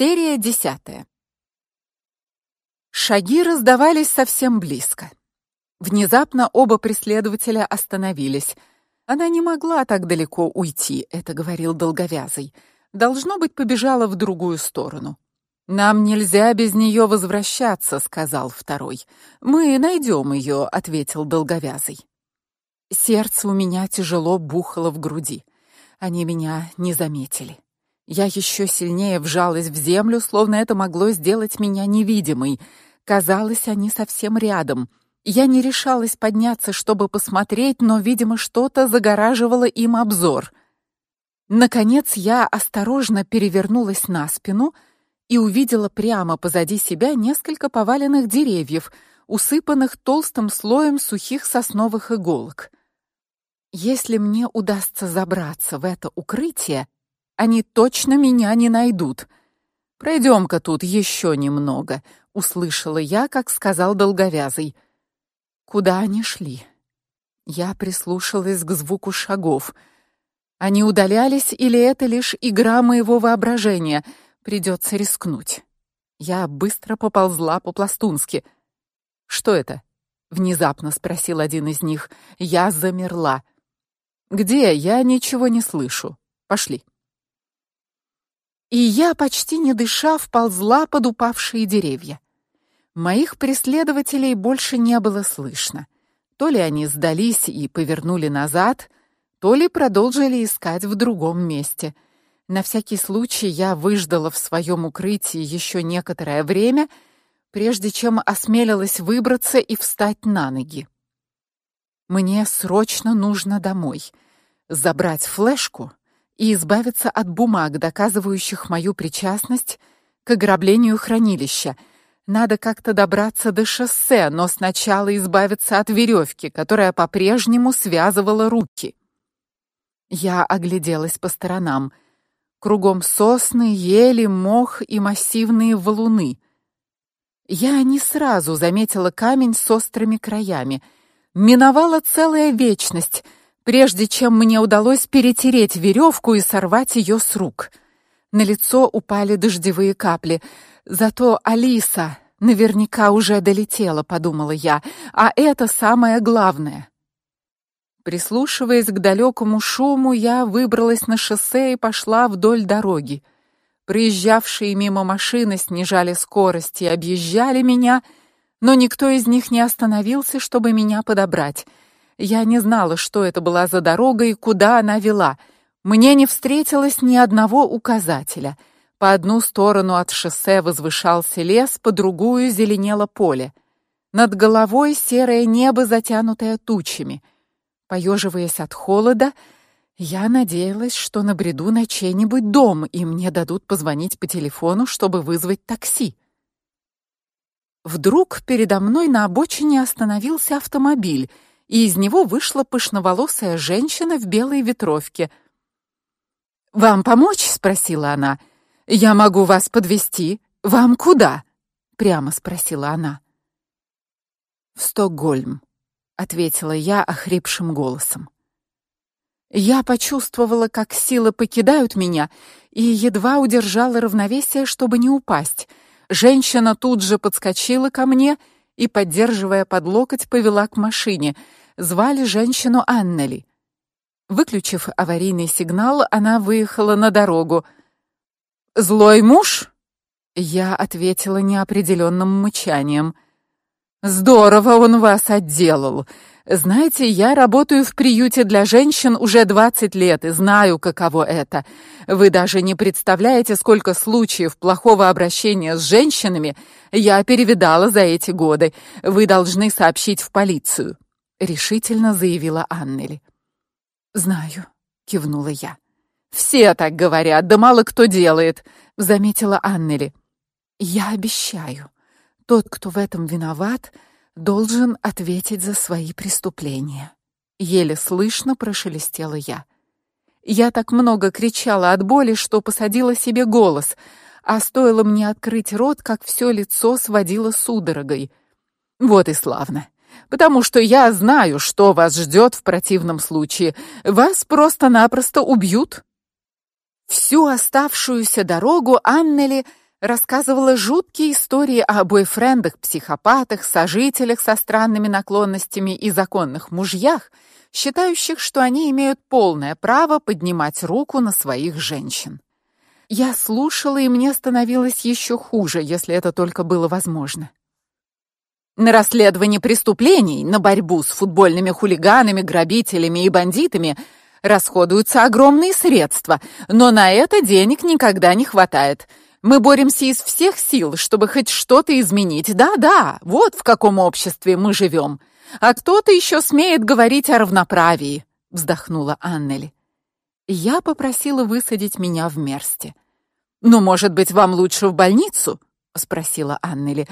Серия десятая. Шаги раздавались совсем близко. Внезапно оба преследователя остановились. Она не могла так далеко уйти, это говорил долговязый. Должно быть, побежала в другую сторону. Нам нельзя без нее возвращаться, сказал второй. Мы найдем ее, ответил долговязый. Сердце у меня тяжело бухало в груди. Они меня не заметили. Я еще сильнее вжалась в землю, словно это могло сделать меня невидимой. Казалось, они совсем рядом. Я не решалась подняться, чтобы посмотреть, но, видимо, что-то загораживало им обзор. Наконец я осторожно перевернулась на спину и увидела прямо позади себя несколько поваленных деревьев, усыпанных толстым слоем сухих сосновых иголок. Если мне удастся забраться в это укрытие, они точно меня не найдут. Пройдем-ка тут еще немного, услышала я, как сказал долговязый. Куда они шли? Я прислушалась к звуку шагов. Они удалялись или это лишь игра моего воображения? Придется рискнуть. Я быстро поползла по-пластунски. Что это? внезапно спросил один из них. Я замерла. Где? Я ничего не слышу. Пошли и я, почти не дыша, вползла под упавшие деревья. Моих преследователей больше не было слышно. То ли они сдались и повернули назад, то ли продолжили искать в другом месте. На всякий случай я выждала в своем укрытии еще некоторое время, прежде чем осмелилась выбраться и встать на ноги. Мне срочно нужно домой, забрать флешку и избавиться от бумаг, доказывающих мою причастность к ограблению хранилища. Надо как-то добраться до шоссе, но сначала избавиться от веревки, которая по-прежнему связывала руки. Я огляделась по сторонам. Кругом сосны, ели, мох и массивные валуны. Я не сразу заметила камень с острыми краями. Миновала целая вечность — прежде чем мне удалось перетереть веревку и сорвать ее с рук. На лицо упали дождевые капли. Зато Алиса наверняка уже долетела, подумала я, а это самое главное. Прислушиваясь к далекому шуму, я выбралась на шоссе и пошла вдоль дороги. Проезжавшие мимо машины снижали скорость и объезжали меня, но никто из них не остановился, чтобы меня подобрать. Я не знала, что это была за дорога и куда она вела. Мне не встретилось ни одного указателя. По одну сторону от шоссе возвышался лес, по другую зеленело поле. Над головой серое небо, затянутое тучами. Поеживаясь от холода, я надеялась, что набреду на чей-нибудь дом, и мне дадут позвонить по телефону, чтобы вызвать такси. Вдруг передо мной на обочине остановился автомобиль — и из него вышла пышноволосая женщина в белой ветровке. "Вам помочь?" спросила она. "Я могу вас подвести. Вам куда?" прямо спросила она. "В Стокгольм", ответила я охрипшим голосом. Я почувствовала, как силы покидают меня, и едва удержала равновесие, чтобы не упасть. Женщина тут же подскочила ко мне и, поддерживая под локоть, повела к машине. Звали женщину Аннели. Выключив аварийный сигнал, она выехала на дорогу. Злой муж? Я ответила неопределенным мычанием. Здорово он вас отделал. Знаете, я работаю в приюте для женщин уже 20 лет и знаю, каково это. Вы даже не представляете, сколько случаев плохого обращения с женщинами я перевидала за эти годы. Вы должны сообщить в полицию решительно заявила Аннели. Знаю, кивнула я. Все так говорят, да мало кто делает, заметила Аннели. Я обещаю, тот, кто в этом виноват, должен ответить за свои преступления. Еле слышно прошелестела я. Я так много кричала от боли, что посадила себе голос, а стоило мне открыть рот, как все лицо сводило судорогой. Вот и славно потому что я знаю, что вас ждет в противном случае. Вас просто-напросто убьют. Всю оставшуюся дорогу Аннели рассказывала жуткие истории о бойфрендах, психопатах, сожителях со странными наклонностями и законных мужьях, считающих, что они имеют полное право поднимать руку на своих женщин. Я слушала, и мне становилось еще хуже, если это только было возможно. На расследование преступлений, на борьбу с футбольными хулиганами, грабителями и бандитами расходуются огромные средства, но на это денег никогда не хватает. Мы боремся из всех сил, чтобы хоть что-то изменить. Да-да, вот в каком обществе мы живем. А кто-то еще смеет говорить о равноправии, вздохнула Аннели. Я попросила высадить меня в Мерсте. Ну, может быть, вам лучше в больницу? Спросила Аннели.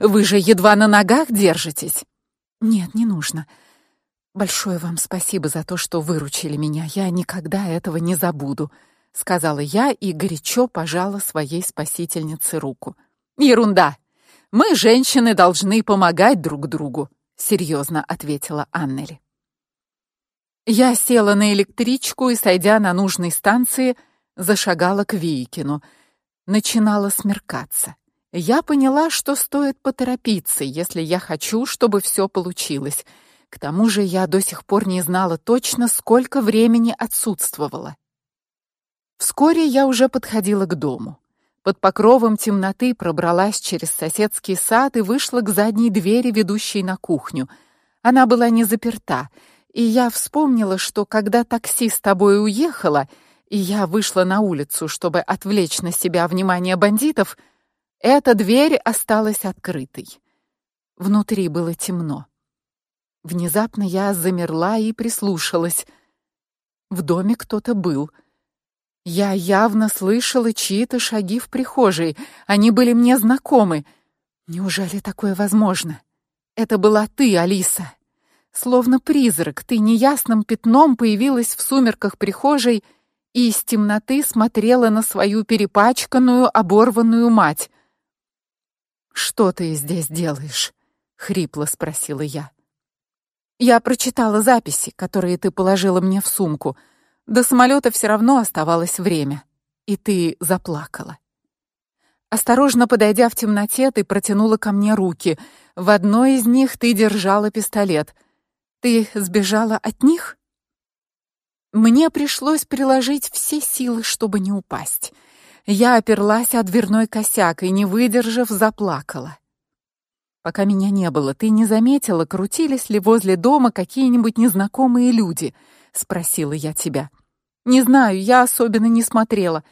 Вы же едва на ногах держитесь. Нет, не нужно. Большое вам спасибо за то, что выручили меня. Я никогда этого не забуду сказала я и горячо пожала своей спасительнице руку. Ерунда. Мы, женщины, должны помогать друг другу, серьезно ответила Аннели. Я села на электричку и, сойдя на нужной станции, зашагала к Вийкину. Начинало смеркаться. Я поняла, что стоит поторопиться, если я хочу, чтобы все получилось. К тому же я до сих пор не знала точно, сколько времени отсутствовала. Вскоре я уже подходила к дому. Под покровом темноты пробралась через соседский сад и вышла к задней двери, ведущей на кухню. Она была не заперта, и я вспомнила, что когда такси с тобой уехало, и я вышла на улицу, чтобы отвлечь на себя внимание бандитов, эта дверь осталась открытой. Внутри было темно. Внезапно я замерла и прислушалась. В доме кто-то был — я явно слышала чьи-то шаги в прихожей. Они были мне знакомы. Неужели такое возможно? Это была ты, Алиса. Словно призрак, ты неясным пятном появилась в сумерках прихожей и из темноты смотрела на свою перепачканную, оборванную мать. Что ты здесь делаешь? хрипло спросила я. Я прочитала записи, которые ты положила мне в сумку. До самолета все равно оставалось время, и ты заплакала. Осторожно подойдя в темноте, ты протянула ко мне руки. В одной из них ты держала пистолет. Ты сбежала от них? Мне пришлось приложить все силы, чтобы не упасть. Я оперлась о дверной косяк и, не выдержав, заплакала. Пока меня не было, ты не заметила, крутились ли возле дома какие-нибудь незнакомые люди — спросила я тебя. Не знаю, я особенно не смотрела.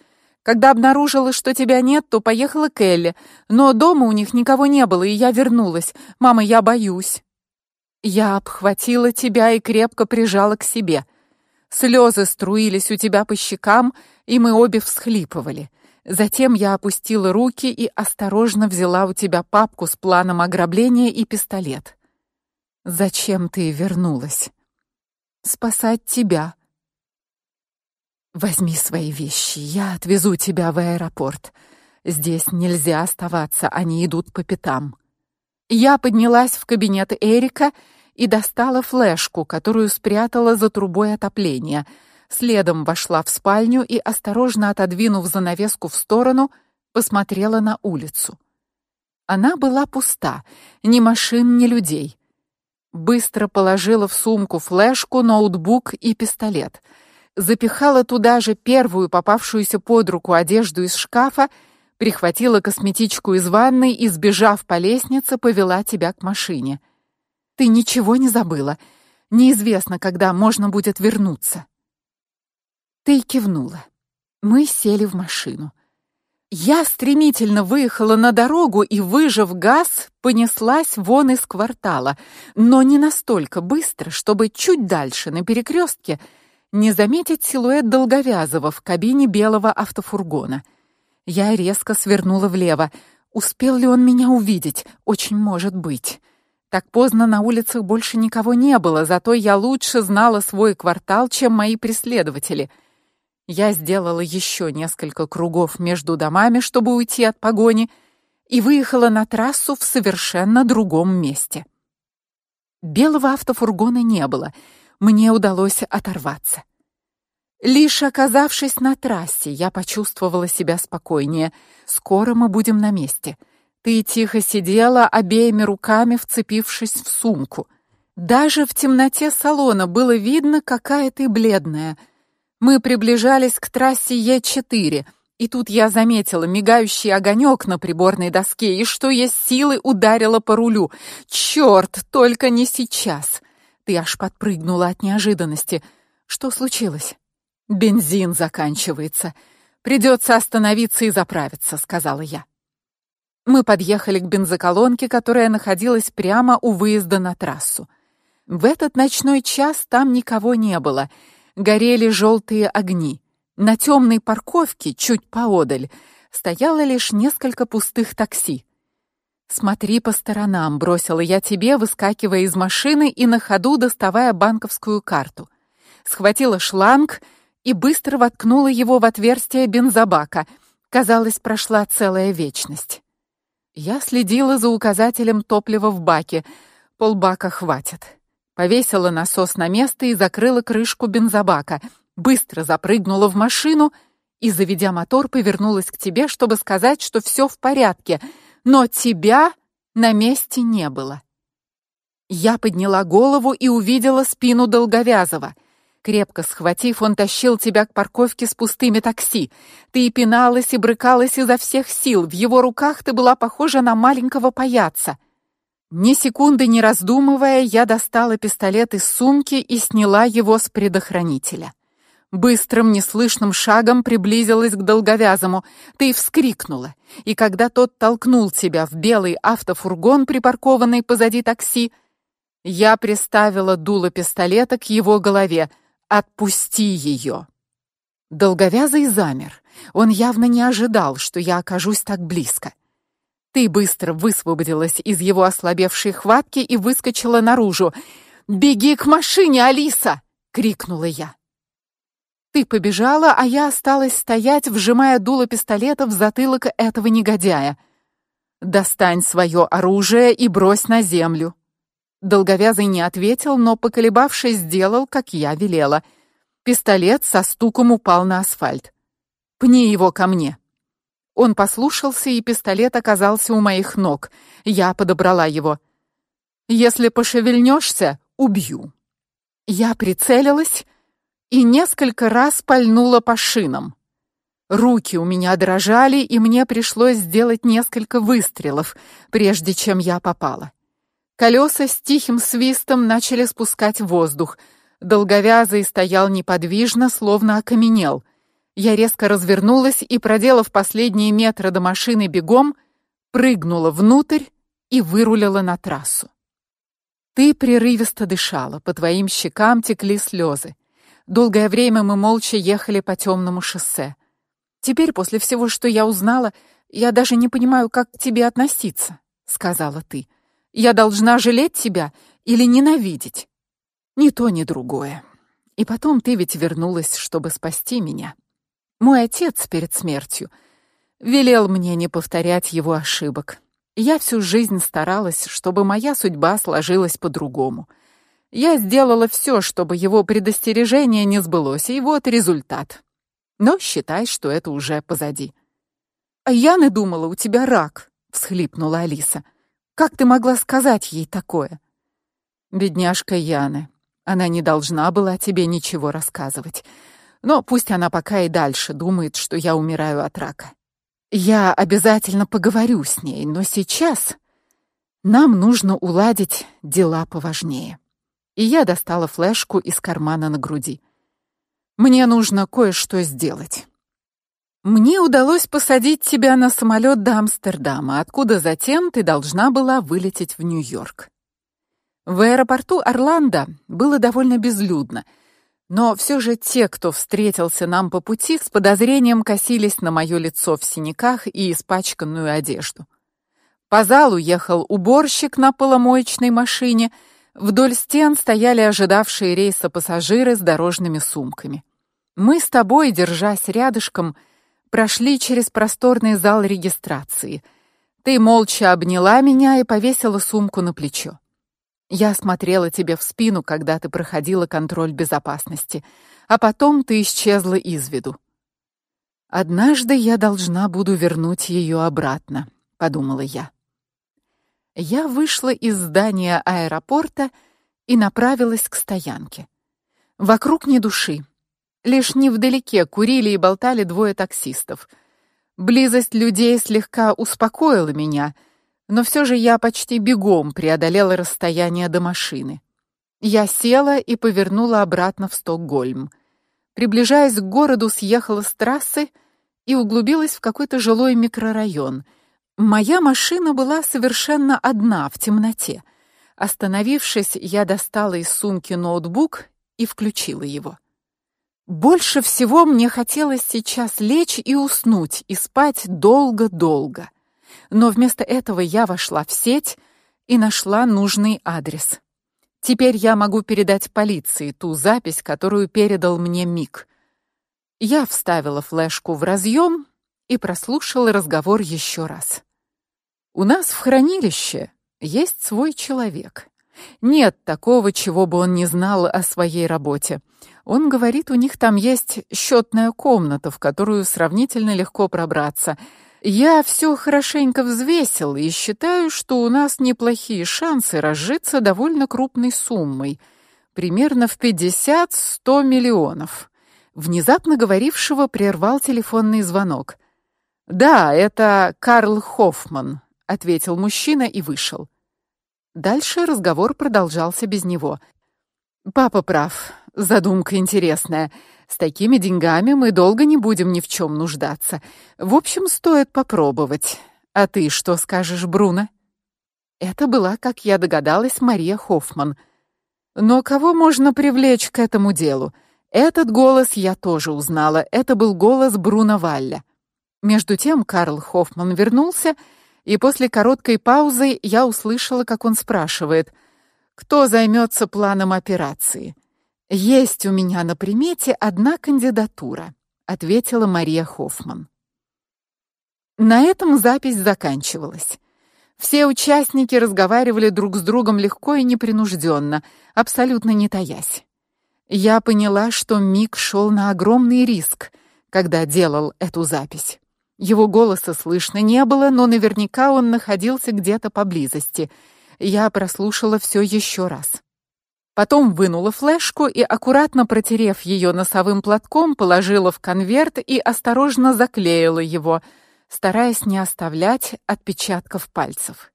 Когда обнаружила, что тебя нет, то поехала к Элли, но дома у них никого не было, и я вернулась. Мама, я боюсь. Я обхватила тебя и крепко прижала к себе. Слезы струились у тебя по щекам, и мы обе всхлипывали. Затем я опустила руки и осторожно взяла у тебя папку с планом ограбления и пистолет. Зачем ты вернулась? спасать тебя. Возьми свои вещи, я отвезу тебя в аэропорт. Здесь нельзя оставаться, они идут по пятам. Я поднялась в кабинет Эрика и достала флешку, которую спрятала за трубой отопления. Следом вошла в спальню и осторожно отодвинув занавеску в сторону, посмотрела на улицу. Она была пуста, ни машин, ни людей. Быстро положила в сумку флешку, ноутбук и пистолет. Запихала туда же первую попавшуюся под руку одежду из шкафа, прихватила косметичку из ванной и, сбежав по лестнице, повела тебя к машине. Ты ничего не забыла. Неизвестно, когда можно будет вернуться. Ты кивнула. Мы сели в машину. Я стремительно выехала на дорогу и, выжав газ, понеслась вон из квартала, но не настолько быстро, чтобы чуть дальше на перекрестке не заметить силуэт долговязого в кабине белого автофургона. Я резко свернула влево. Успел ли он меня увидеть? Очень может быть. Так поздно на улицах больше никого не было, зато я лучше знала свой квартал, чем мои преследователи — я сделала еще несколько кругов между домами, чтобы уйти от погони, и выехала на трассу в совершенно другом месте. Белого автофургона не было. Мне удалось оторваться. Лишь оказавшись на трассе, я почувствовала себя спокойнее. Скоро мы будем на месте. Ты тихо сидела, обеими руками вцепившись в сумку. Даже в темноте салона было видно, какая ты бледная. Мы приближались к трассе Е4, и тут я заметила мигающий огонек на приборной доске и что есть силы ударила по рулю. Черт, только не сейчас. Ты аж подпрыгнула от неожиданности. Что случилось? Бензин заканчивается. Придется остановиться и заправиться, сказала я. Мы подъехали к бензоколонке, которая находилась прямо у выезда на трассу. В этот ночной час там никого не было. Горели желтые огни. На темной парковке чуть поодаль стояло лишь несколько пустых такси. Смотри по сторонам, бросила я тебе, выскакивая из машины и на ходу доставая банковскую карту. Схватила шланг и быстро воткнула его в отверстие бензобака. Казалось, прошла целая вечность. Я следила за указателем топлива в баке. Полбака хватит. Повесила насос на место и закрыла крышку бензобака. Быстро запрыгнула в машину и, заведя мотор, повернулась к тебе, чтобы сказать, что все в порядке. Но тебя на месте не было. Я подняла голову и увидела спину Долговязова — Крепко схватив, он тащил тебя к парковке с пустыми такси. Ты и пиналась, и брыкалась изо всех сил. В его руках ты была похожа на маленького паяца. Ни секунды не раздумывая, я достала пистолет из сумки и сняла его с предохранителя. Быстрым, неслышным шагом приблизилась к долговязому. Ты вскрикнула, и когда тот толкнул тебя в белый автофургон, припаркованный позади такси, я приставила дуло пистолета к его голове. Отпусти ее!» Долговязый замер. Он явно не ожидал, что я окажусь так близко. Ты быстро высвободилась из его ослабевшей хватки и выскочила наружу. «Беги к машине, Алиса!» — крикнула я. Ты побежала, а я осталась стоять, вжимая дуло пистолета в затылок этого негодяя. «Достань свое оружие и брось на землю!» Долговязый не ответил, но, поколебавшись, сделал, как я велела. Пистолет со стуком упал на асфальт. «Пни его ко мне!» Он послушался, и пистолет оказался у моих ног. Я подобрала его. «Если пошевельнешься, убью». Я прицелилась и несколько раз пальнула по шинам. Руки у меня дрожали, и мне пришлось сделать несколько выстрелов, прежде чем я попала. Колеса с тихим свистом начали спускать воздух. Долговязый стоял неподвижно, словно окаменел. Я резко развернулась и, проделав последние метры до машины бегом, прыгнула внутрь и вырулила на трассу. Ты прерывисто дышала, по твоим щекам текли слезы. Долгое время мы молча ехали по темному шоссе. Теперь, после всего, что я узнала, я даже не понимаю, как к тебе относиться, сказала ты. Я должна жалеть тебя или ненавидеть? Ни то, ни другое. И потом ты ведь вернулась, чтобы спасти меня. Мой отец перед смертью велел мне не повторять его ошибок. Я всю жизнь старалась, чтобы моя судьба сложилась по-другому. Я сделала все, чтобы его предостережение не сбылось, и вот результат. Но считай, что это уже позади. А я не думала, у тебя рак, всхлипнула Алиса. Как ты могла сказать ей такое? Бедняжка Яна. Она не должна была тебе ничего рассказывать. Но пусть она пока и дальше думает, что я умираю от рака. Я обязательно поговорю с ней, но сейчас нам нужно уладить дела поважнее. И я достала флешку из кармана на груди. Мне нужно кое-что сделать. Мне удалось посадить тебя на самолет до Амстердама, откуда затем ты должна была вылететь в Нью-Йорк. В аэропорту Орландо было довольно безлюдно, но все же те, кто встретился нам по пути, с подозрением косились на мое лицо в синяках и испачканную одежду. По залу ехал уборщик на поломоечной машине, вдоль стен стояли ожидавшие рейса пассажиры с дорожными сумками. Мы с тобой, держась рядышком, прошли через просторный зал регистрации. Ты молча обняла меня и повесила сумку на плечо. Я смотрела тебе в спину, когда ты проходила контроль безопасности. а потом ты исчезла из виду. Однажды я должна буду вернуть ее обратно, подумала я. Я вышла из здания аэропорта и направилась к стоянке. Вокруг ни души. Лишь невдалеке курили и болтали двое таксистов. Близость людей слегка успокоила меня, но все же я почти бегом преодолела расстояние до машины. Я села и повернула обратно в Стокгольм. Приближаясь к городу, съехала с трассы и углубилась в какой-то жилой микрорайон. Моя машина была совершенно одна в темноте. Остановившись, я достала из сумки ноутбук и включила его. Больше всего мне хотелось сейчас лечь и уснуть, и спать долго-долго. Но вместо этого я вошла в сеть и нашла нужный адрес. Теперь я могу передать полиции ту запись, которую передал мне Мик. Я вставила флешку в разъем и прослушала разговор еще раз. У нас в хранилище есть свой человек. Нет такого, чего бы он не знал о своей работе. Он говорит, у них там есть счетная комната, в которую сравнительно легко пробраться. Я все хорошенько взвесил и считаю, что у нас неплохие шансы разжиться довольно крупной суммой, примерно в 50-100 миллионов. Внезапно говорившего прервал телефонный звонок. Да, это Карл Хоффман, ответил мужчина и вышел. Дальше разговор продолжался без него. Папа прав. Задумка интересная. С такими деньгами мы долго не будем ни в чем нуждаться. В общем, стоит попробовать. А ты что скажешь, Бруно? Это была, как я догадалась, Мария Хоффман. Но кого можно привлечь к этому делу? Этот голос я тоже узнала. Это был голос Бруно Валля. Между тем Карл Хоффман вернулся и после короткой паузы я услышала, как он спрашивает: "Кто займется планом операции?" "Есть у меня на примете одна кандидатура", ответила Мария Хоффман. На этом запись заканчивалась. Все участники разговаривали друг с другом легко и непринужденно, абсолютно не таясь. Я поняла, что Мик шел на огромный риск, когда делал эту запись. Его голоса слышно не было, но наверняка он находился где-то поблизости. Я прослушала все еще раз. Потом вынула флешку и аккуратно протерев ее носовым платком, положила в конверт и осторожно заклеила его, стараясь не оставлять отпечатков пальцев.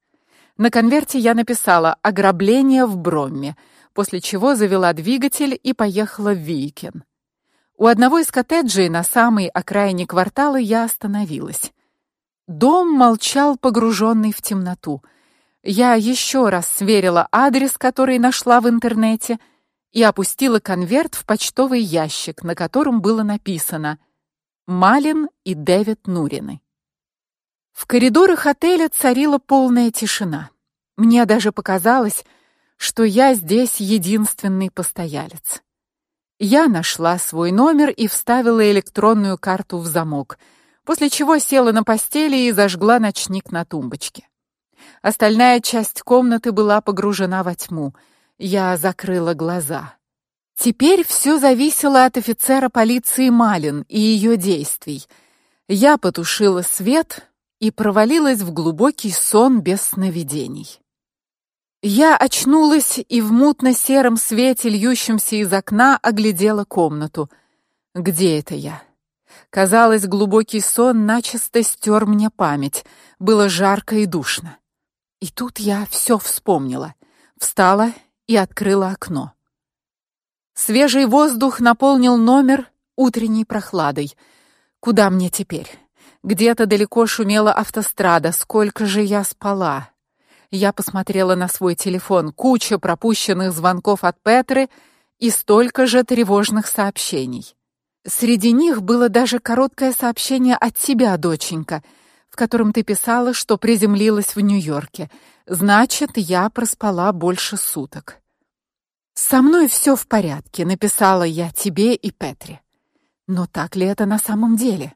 На конверте я написала ограбление в Бромме, после чего завела двигатель и поехала в Викен. У одного из коттеджей на самой окраине квартала я остановилась. Дом молчал, погруженный в темноту. Я еще раз сверила адрес, который нашла в интернете, и опустила конверт в почтовый ящик, на котором было написано: Малин и Дэвид Нурины. В коридорах отеля царила полная тишина. Мне даже показалось, что я здесь единственный постоялец. Я нашла свой номер и вставила электронную карту в замок, после чего села на постели и зажгла ночник на тумбочке. Остальная часть комнаты была погружена во тьму. Я закрыла глаза. Теперь все зависело от офицера полиции Малин и ее действий. Я потушила свет и провалилась в глубокий сон без сновидений. Я очнулась и в мутно-сером свете, льющемся из окна, оглядела комнату. Где это я? Казалось, глубокий сон начисто стер мне память. Было жарко и душно. И тут я все вспомнила. Встала и открыла окно. Свежий воздух наполнил номер утренней прохладой. Куда мне теперь? Где-то далеко шумела автострада. Сколько же я спала? Я посмотрела на свой телефон. Куча пропущенных звонков от Петры и столько же тревожных сообщений. Среди них было даже короткое сообщение от тебя, доченька, в котором ты писала, что приземлилась в Нью-Йорке. Значит, я проспала больше суток. Со мной все в порядке, написала я тебе и Петре. Но так ли это на самом деле?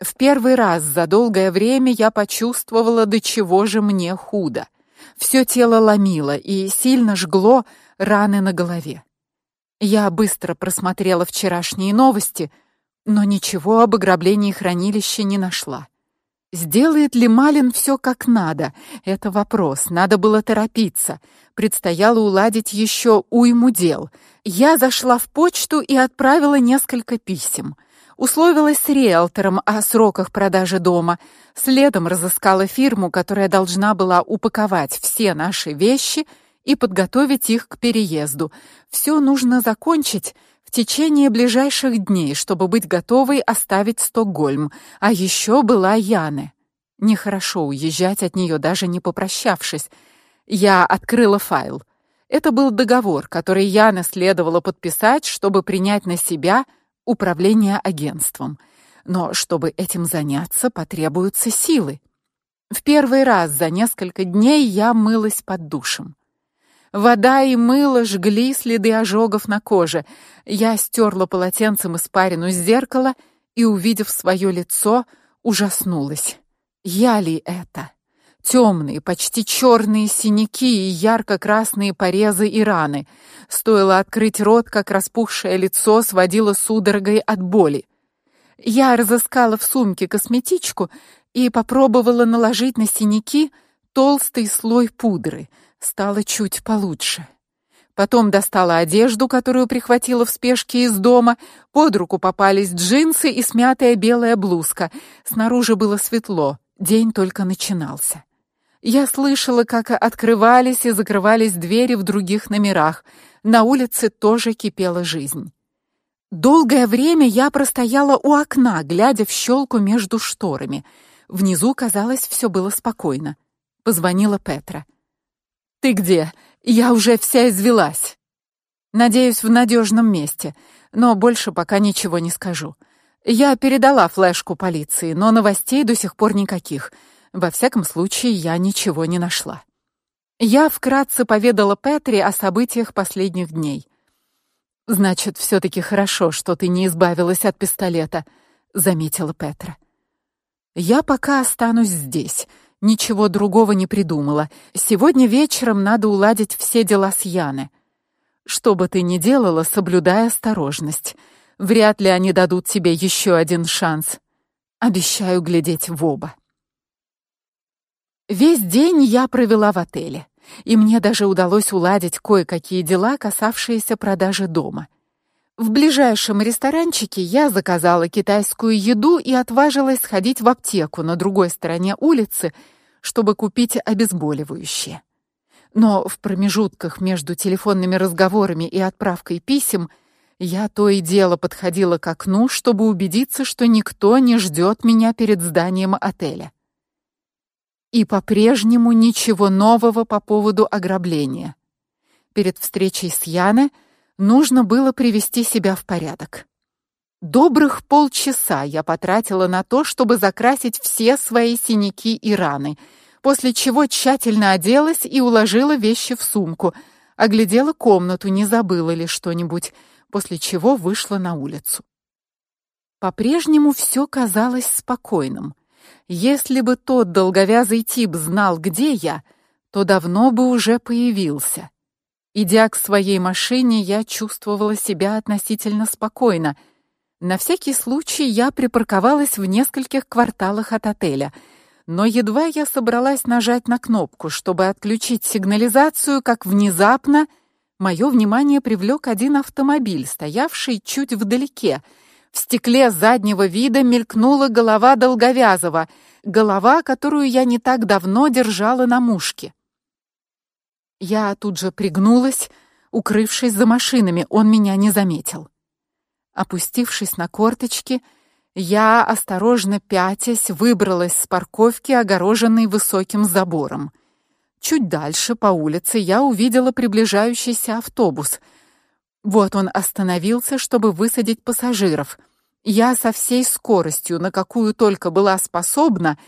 В первый раз за долгое время я почувствовала, до чего же мне худо. Все тело ломило и сильно жгло раны на голове. Я быстро просмотрела вчерашние новости, но ничего об ограблении хранилища не нашла. Сделает ли Малин все как надо? Это вопрос. Надо было торопиться. Предстояло уладить еще уйму дел. Я зашла в почту и отправила несколько писем. Условилась с риэлтором о сроках продажи дома. Следом разыскала фирму, которая должна была упаковать все наши вещи и подготовить их к переезду. Все нужно закончить в течение ближайших дней, чтобы быть готовой оставить Стокгольм. А еще была Яны. Нехорошо уезжать от нее даже не попрощавшись. Я открыла файл. Это был договор, который Яна следовало подписать, чтобы принять на себя управление агентством. Но чтобы этим заняться, потребуются силы. В первый раз за несколько дней я мылась под душем. Вода и мыло жгли следы ожогов на коже. Я стерла полотенцем испарину с зеркала и, увидев свое лицо, ужаснулась. Я ли это? Темные, почти черные синяки и ярко-красные порезы и раны. Стоило открыть рот, как распухшее лицо сводило судорогой от боли. Я разыскала в сумке косметичку и попробовала наложить на синяки толстый слой пудры — стало чуть получше. Потом достала одежду, которую прихватила в спешке из дома. Под руку попались джинсы и смятая белая блузка. Снаружи было светло, день только начинался. Я слышала, как открывались и закрывались двери в других номерах. На улице тоже кипела жизнь. Долгое время я простояла у окна, глядя в щелку между шторами. Внизу, казалось, все было спокойно. Позвонила Петра. Ты где? Я уже вся извелась. Надеюсь, в надежном месте, но больше пока ничего не скажу. Я передала флешку полиции, но новостей до сих пор никаких. Во всяком случае, я ничего не нашла. Я вкратце поведала Петре о событиях последних дней. Значит, все таки хорошо, что ты не избавилась от пистолета, заметила Петра. Я пока останусь здесь ничего другого не придумала. Сегодня вечером надо уладить все дела с Яны. Что бы ты ни делала, соблюдай осторожность. Вряд ли они дадут тебе еще один шанс. Обещаю глядеть в оба. Весь день я провела в отеле, и мне даже удалось уладить кое-какие дела, касавшиеся продажи дома. В ближайшем ресторанчике я заказала китайскую еду и отважилась сходить в аптеку на другой стороне улицы, чтобы купить обезболивающее. Но в промежутках между телефонными разговорами и отправкой писем я то и дело подходила к окну, чтобы убедиться, что никто не ждет меня перед зданием отеля. И по-прежнему ничего нового по поводу ограбления. Перед встречей с Яной Нужно было привести себя в порядок. Добрых полчаса я потратила на то, чтобы закрасить все свои синяки и раны, после чего тщательно оделась и уложила вещи в сумку, оглядела комнату, не забыла ли что-нибудь, после чего вышла на улицу. По-прежнему все казалось спокойным. Если бы тот долговязый тип знал, где я, то давно бы уже появился. Идя к своей машине, я чувствовала себя относительно спокойно. На всякий случай я припарковалась в нескольких кварталах от отеля. Но едва я собралась нажать на кнопку, чтобы отключить сигнализацию, как внезапно мое внимание привлек один автомобиль, стоявший чуть вдалеке. В стекле заднего вида мелькнула голова Долговязова, голова, которую я не так давно держала на мушке. Я тут же пригнулась, укрывшись за машинами, он меня не заметил. Опустившись на корточки, я осторожно пятясь выбралась с парковки, огороженной высоким забором. Чуть дальше по улице я увидела приближающийся автобус. Вот он остановился, чтобы высадить пассажиров. Я со всей скоростью, на какую только была способна,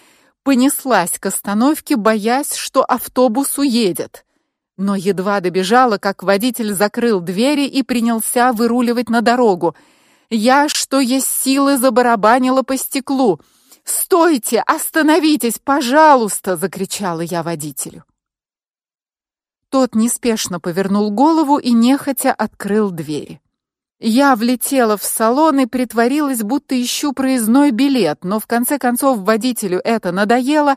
понеслась к остановке, боясь, что автобус уедет но едва добежала, как водитель закрыл двери и принялся выруливать на дорогу. Я, что есть силы, забарабанила по стеклу. "Стойте, остановитесь, пожалуйста", закричала я водителю. Тот неспешно повернул голову и нехотя открыл двери. Я влетела в салон и притворилась, будто ищу проездной билет, но в конце концов водителю это надоело,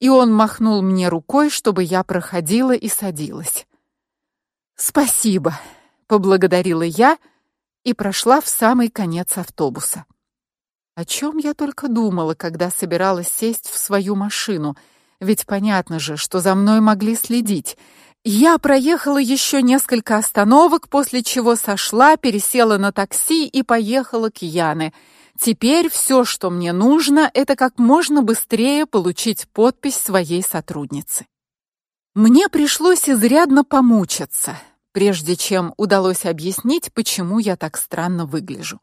и он махнул мне рукой, чтобы я проходила и садилась. "Спасибо", поблагодарила я и прошла в самый конец автобуса. О чем я только думала, когда собиралась сесть в свою машину, ведь понятно же, что за мной могли следить. Я проехала еще несколько остановок, после чего сошла, пересела на такси и поехала к Яне. Теперь все, что мне нужно, это как можно быстрее получить подпись своей сотрудницы. Мне пришлось изрядно помучиться, прежде чем удалось объяснить, почему я так странно выгляжу.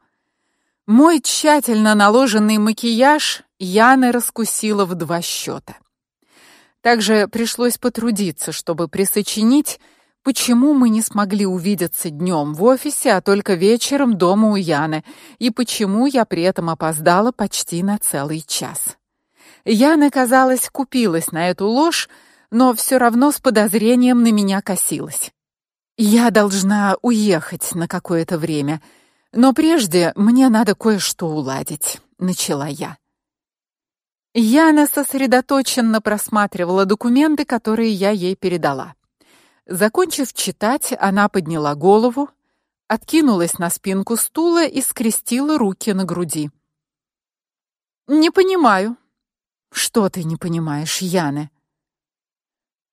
Мой тщательно наложенный макияж Яна раскусила в два счета. Также пришлось потрудиться, чтобы присочинить, почему мы не смогли увидеться днем в офисе, а только вечером дома у Яны, и почему я при этом опоздала почти на целый час. Яна, казалось, купилась на эту ложь, но все равно с подозрением на меня косилась. Я должна уехать на какое-то время, но прежде мне надо кое-что уладить, начала я. Яна сосредоточенно просматривала документы, которые я ей передала. Закончив читать, она подняла голову, откинулась на спинку стула и скрестила руки на груди. Не понимаю. Что ты не понимаешь, Яна?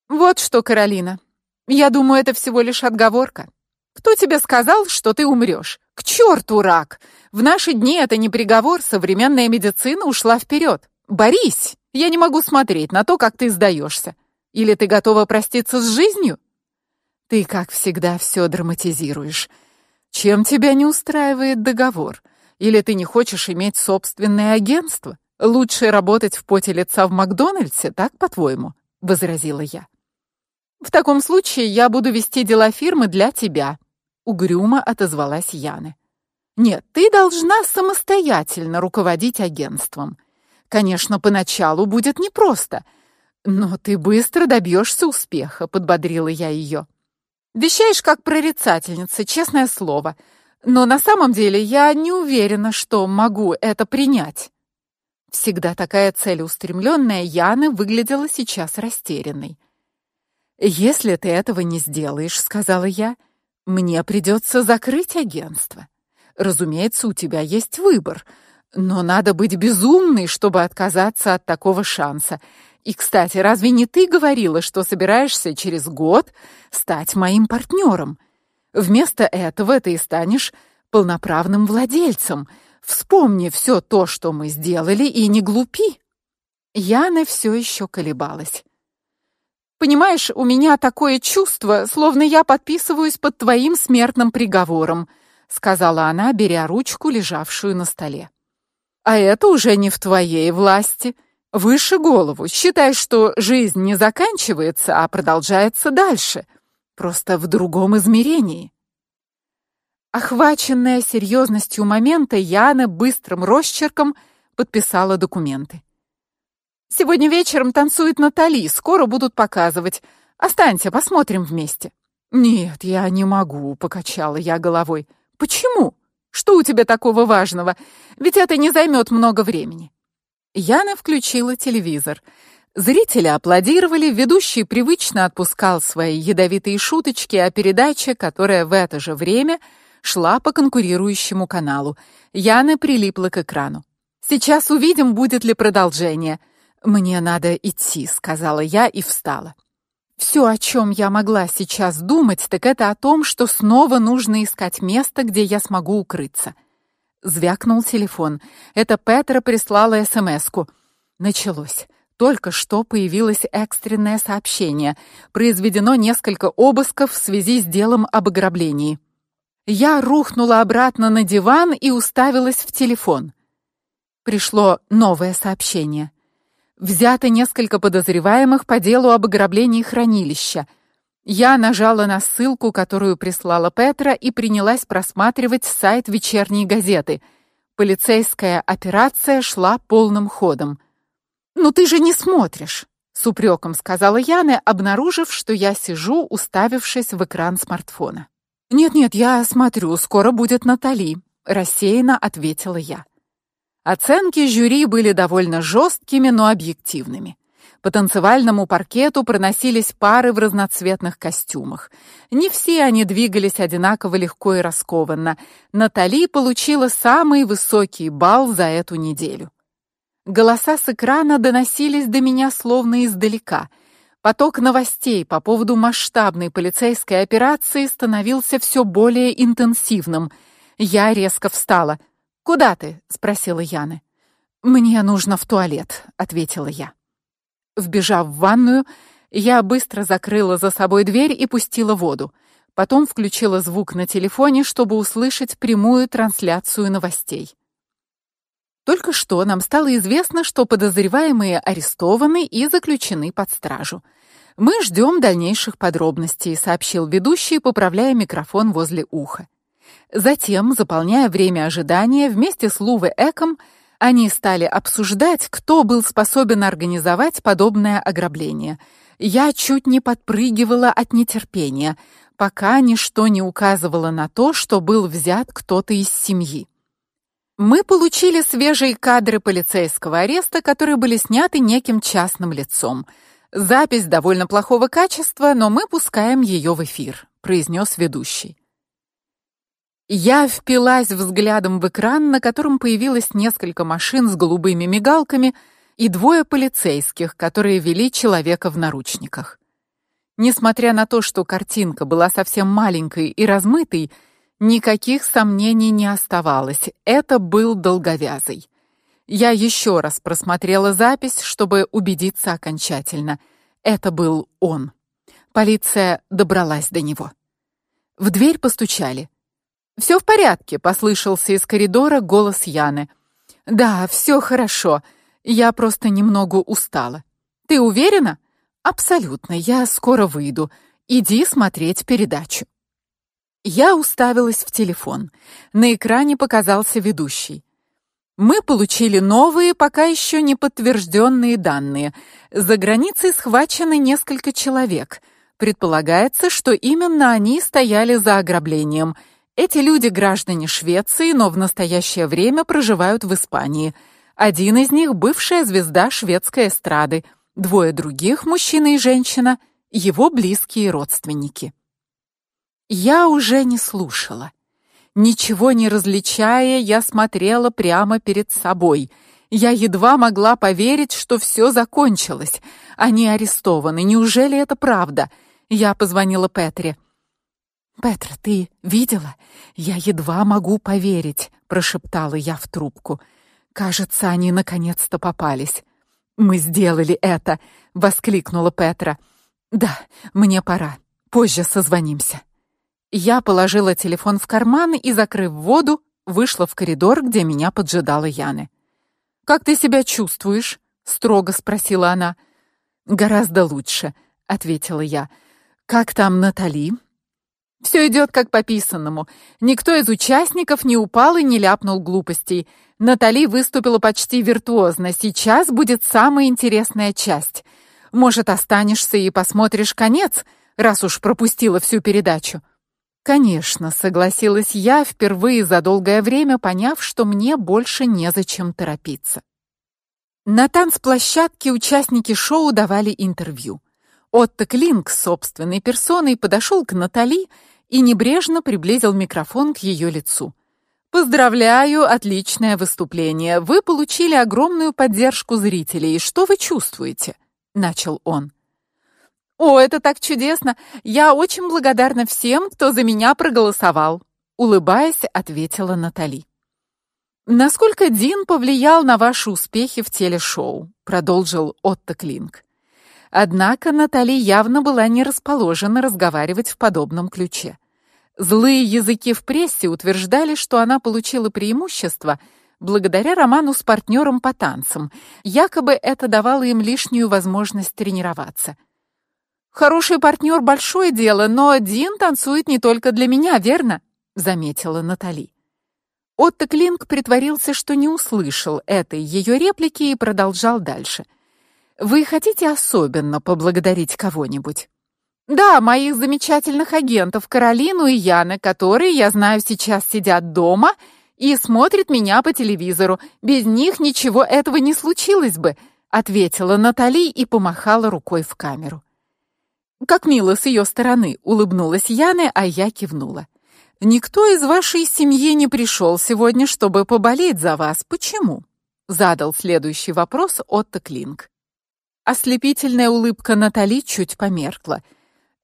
Вот что, Каролина. Я думаю, это всего лишь отговорка. Кто тебе сказал, что ты умрешь? К черту рак! В наши дни это не приговор, современная медицина ушла вперед. Борись! Я не могу смотреть на то, как ты сдаешься. Или ты готова проститься с жизнью? Ты, как всегда, все драматизируешь. Чем тебя не устраивает договор? Или ты не хочешь иметь собственное агентство? Лучше работать в поте лица в Макдональдсе, так, по-твоему? возразила я. В таком случае я буду вести дела фирмы для тебя, угрюмо отозвалась Яна. Нет, ты должна самостоятельно руководить агентством. Конечно, поначалу будет непросто, но ты быстро добьешься успеха, подбодрила я ее. Вещаешь как прорицательница, честное слово. Но на самом деле я не уверена, что могу это принять. Всегда такая целеустремленная Яна выглядела сейчас растерянной. Если ты этого не сделаешь, сказала я, мне придется закрыть агентство. Разумеется, у тебя есть выбор, но надо быть безумной, чтобы отказаться от такого шанса. И, кстати, разве не ты говорила, что собираешься через год стать моим партнером? Вместо этого ты станешь полноправным владельцем. Вспомни все то, что мы сделали, и не глупи. Яна все еще колебалась. Понимаешь, у меня такое чувство, словно я подписываюсь под твоим смертным приговором, сказала она, беря ручку, лежавшую на столе. А это уже не в твоей власти. Выше голову. Считай, что жизнь не заканчивается, а продолжается дальше, просто в другом измерении. Охваченная серьезностью момента, Яна быстрым росчерком подписала документы. Сегодня вечером танцует Натали, скоро будут показывать. Останься, посмотрим вместе. Нет, я не могу, покачала я головой. Почему? Что у тебя такого важного? Ведь это не займет много времени. Яна включила телевизор. Зрители аплодировали, ведущий привычно отпускал свои ядовитые шуточки о передаче, которая в это же время шла по конкурирующему каналу. Яна прилипла к экрану. Сейчас увидим, будет ли продолжение. Мне надо идти, сказала я и встала. Все, о чем я могла сейчас думать, так это о том, что снова нужно искать место, где я смогу укрыться. Звякнул телефон. Это Петра прислала СМСку. Началось. Только что появилось экстренное сообщение. Произведено несколько обысков в связи с делом об ограблении. Я рухнула обратно на диван и уставилась в телефон. Пришло новое сообщение. Взято несколько подозреваемых по делу об ограблении хранилища. Я нажала на ссылку, которую прислала Петра, и принялась просматривать сайт вечерней газеты. Полицейская операция шла полным ходом. "Ну ты же не смотришь", с упреком сказала Яна, обнаружив, что я сижу, уставившись в экран смартфона. Нет-нет, я смотрю, скоро будет Натали, рассеянно ответила я. Оценки жюри были довольно жесткими, но объективными. По танцевальному паркету проносились пары в разноцветных костюмах. Не все они двигались одинаково легко и раскованно. Натали получила самый высокий балл за эту неделю. Голоса с экрана доносились до меня словно издалека. Поток новостей по поводу масштабной полицейской операции становился все более интенсивным. Я резко встала. "Куда ты?" спросила Яна. "Мне нужно в туалет", ответила я. Вбежав в ванную, я быстро закрыла за собой дверь и пустила воду. Потом включила звук на телефоне, чтобы услышать прямую трансляцию новостей. Только что нам стало известно, что подозреваемые арестованы и заключены под стражу. Мы ждем дальнейших подробностей, сообщил ведущий, поправляя микрофон возле уха. Затем, заполняя время ожидания, вместе с Луве Эком они стали обсуждать, кто был способен организовать подобное ограбление. Я чуть не подпрыгивала от нетерпения, пока ничто не указывало на то, что был взят кто-то из семьи. Мы получили свежие кадры полицейского ареста, которые были сняты неким частным лицом. Запись довольно плохого качества, но мы пускаем ее в эфир, произнес ведущий. Я впилась взглядом в экран, на котором появилось несколько машин с голубыми мигалками и двое полицейских, которые вели человека в наручниках. Несмотря на то, что картинка была совсем маленькой и размытой, никаких сомнений не оставалось. Это был долговязый. Я еще раз просмотрела запись, чтобы убедиться окончательно. Это был он. Полиция добралась до него. В дверь постучали. Все в порядке, послышался из коридора голос Яны. Да, все хорошо. Я просто немного устала. Ты уверена? Абсолютно. Я скоро выйду. Иди смотреть передачу. Я уставилась в телефон. На экране показался ведущий. Мы получили новые, пока еще не подтвержденные данные. За границей схвачены несколько человек. Предполагается, что именно они стояли за ограблением. Эти люди граждане Швеции, но в настоящее время проживают в Испании. Один из них бывшая звезда шведской эстрады, двое других, мужчина и женщина, его близкие родственники. Я уже не слушала. Ничего не различая, я смотрела прямо перед собой. Я едва могла поверить, что все закончилось. Они арестованы. Неужели это правда? Я позвонила Петре. Петра, ты видела? Я едва могу поверить, прошептала я в трубку. Кажется, они наконец-то попались. Мы сделали это, воскликнула Петра. Да, мне пора. Позже созвонимся. Я положила телефон в карман и, закрыв воду, вышла в коридор, где меня поджидала Яна. Как ты себя чувствуешь? строго спросила она. Гораздо лучше, ответила я. Как там Натали? Все идет как по писанному. Никто из участников не упал и не ляпнул глупостей. Натали выступила почти виртуозно. Сейчас будет самая интересная часть. Может, останешься и посмотришь конец, раз уж пропустила всю передачу. Конечно, согласилась я, впервые за долгое время поняв, что мне больше незачем торопиться. На танцплощадке участники шоу давали интервью. Отто Клинк собственной персоной подошел к Натали и небрежно приблизил микрофон к ее лицу. Поздравляю, отличное выступление. Вы получили огромную поддержку зрителей. Что вы чувствуете? начал он. О, это так чудесно. Я очень благодарна всем, кто за меня проголосовал, улыбаясь, ответила Натали. Насколько Дин повлиял на ваши успехи в телешоу? продолжил Отто Клинк. Однако Натали явно была не расположена разговаривать в подобном ключе. Злые языки в прессе утверждали, что она получила преимущество благодаря роману с партнером по танцам. Якобы это давало им лишнюю возможность тренироваться. Хороший партнер большое дело, но Дин танцует не только для меня, верно? заметила Натали. Отто Клинк притворился, что не услышал этой ее реплики и продолжал дальше. Вы хотите особенно поблагодарить кого-нибудь? Да, моих замечательных агентов Каролину и Яны, которые, я знаю, сейчас сидят дома и смотрят меня по телевизору. Без них ничего этого не случилось бы, ответила Натали и помахала рукой в камеру. Как мило с ее стороны, улыбнулась Яна, а я кивнула. Никто из вашей семьи не пришел сегодня, чтобы поболеть за вас. Почему? задал следующий вопрос Отто Клинк. Ослепительная улыбка Натали чуть померкла.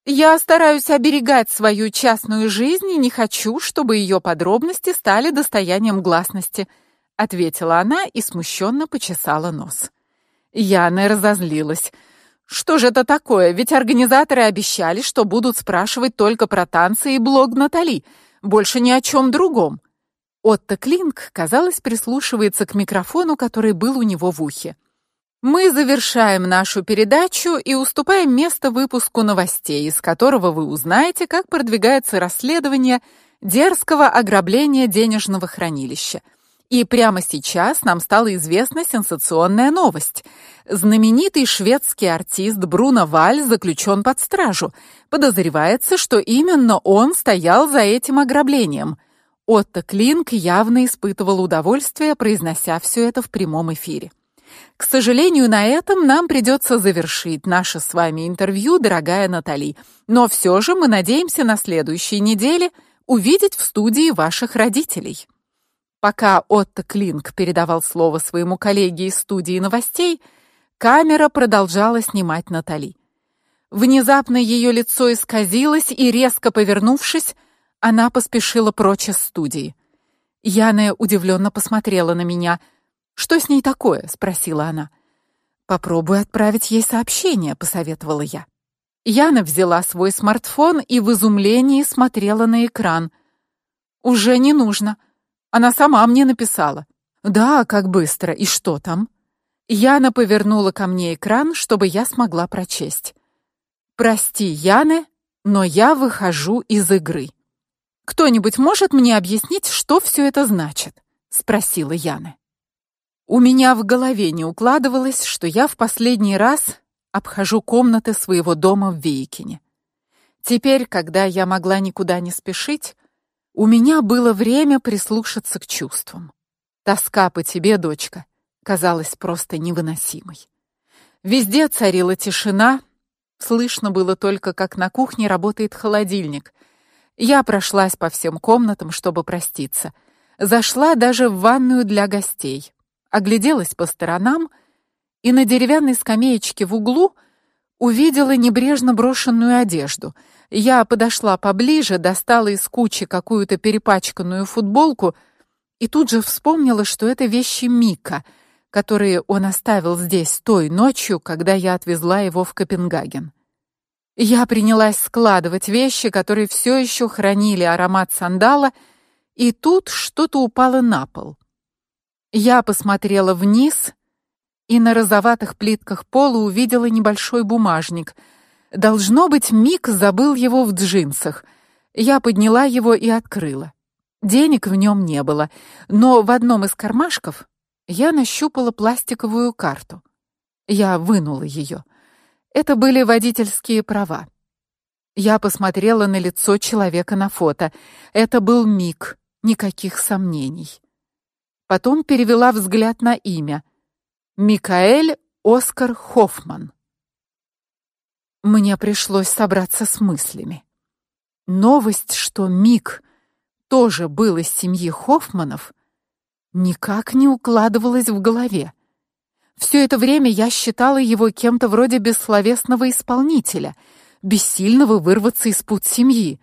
Я стараюсь оберегать свою частную жизнь и не хочу, чтобы ее подробности стали достоянием гласности, ответила она и смущенно почесала нос. Яна разозлилась. Что же это такое? Ведь организаторы обещали, что будут спрашивать только про танцы и блог Натали, больше ни о чем другом. Отто Клинк, казалось, прислушивается к микрофону, который был у него в ухе. Мы завершаем нашу передачу и уступаем место выпуску новостей, из которого вы узнаете, как продвигается расследование дерзкого ограбления денежного хранилища. И прямо сейчас нам стала известна сенсационная новость. Знаменитый шведский артист Бруно Валь заключен под стражу. Подозревается, что именно он стоял за этим ограблением. Отто Клинк явно испытывал удовольствие, произнося все это в прямом эфире. К сожалению, на этом нам придется завершить наше с вами интервью, дорогая Натали. Но все же мы надеемся на следующей неделе увидеть в студии ваших родителей. Пока Отто Клинк передавал слово своему коллеге из студии новостей, камера продолжала снимать Натали. Внезапно ее лицо исказилось, и резко повернувшись, она поспешила прочь из студии. Яна удивленно посмотрела на меня — что с ней такое? спросила она. Попробуй отправить ей сообщение, посоветовала я. Яна взяла свой смартфон и в изумлении смотрела на экран. Уже не нужно. Она сама мне написала. Да, как быстро. И что там? Яна повернула ко мне экран, чтобы я смогла прочесть. Прости, Яна, но я выхожу из игры. Кто-нибудь может мне объяснить, что все это значит? спросила Яна. У меня в голове не укладывалось, что я в последний раз обхожу комнаты своего дома в Вейкине. Теперь, когда я могла никуда не спешить, у меня было время прислушаться к чувствам. Тоска по тебе, дочка, казалась просто невыносимой. Везде царила тишина, слышно было только, как на кухне работает холодильник. Я прошлась по всем комнатам, чтобы проститься. Зашла даже в ванную для гостей огляделась по сторонам и на деревянной скамеечке в углу увидела небрежно брошенную одежду. Я подошла поближе, достала из кучи какую-то перепачканную футболку и тут же вспомнила, что это вещи Мика, которые он оставил здесь той ночью, когда я отвезла его в Копенгаген. Я принялась складывать вещи, которые все еще хранили аромат сандала, и тут что-то упало на пол. Я посмотрела вниз и на розоватых плитках пола увидела небольшой бумажник. Должно быть, Мик забыл его в джинсах. Я подняла его и открыла. Денег в нем не было, но в одном из кармашков я нащупала пластиковую карту. Я вынула ее. Это были водительские права. Я посмотрела на лицо человека на фото. Это был Мик, никаких сомнений. Потом перевела взгляд на имя. Микаэль Оскар Хоффман. Мне пришлось собраться с мыслями. Новость, что Мик тоже был из семьи Хоффманов, никак не укладывалась в голове. Все это время я считала его кем-то вроде бессловесного исполнителя, бессильного вырваться из пут семьи.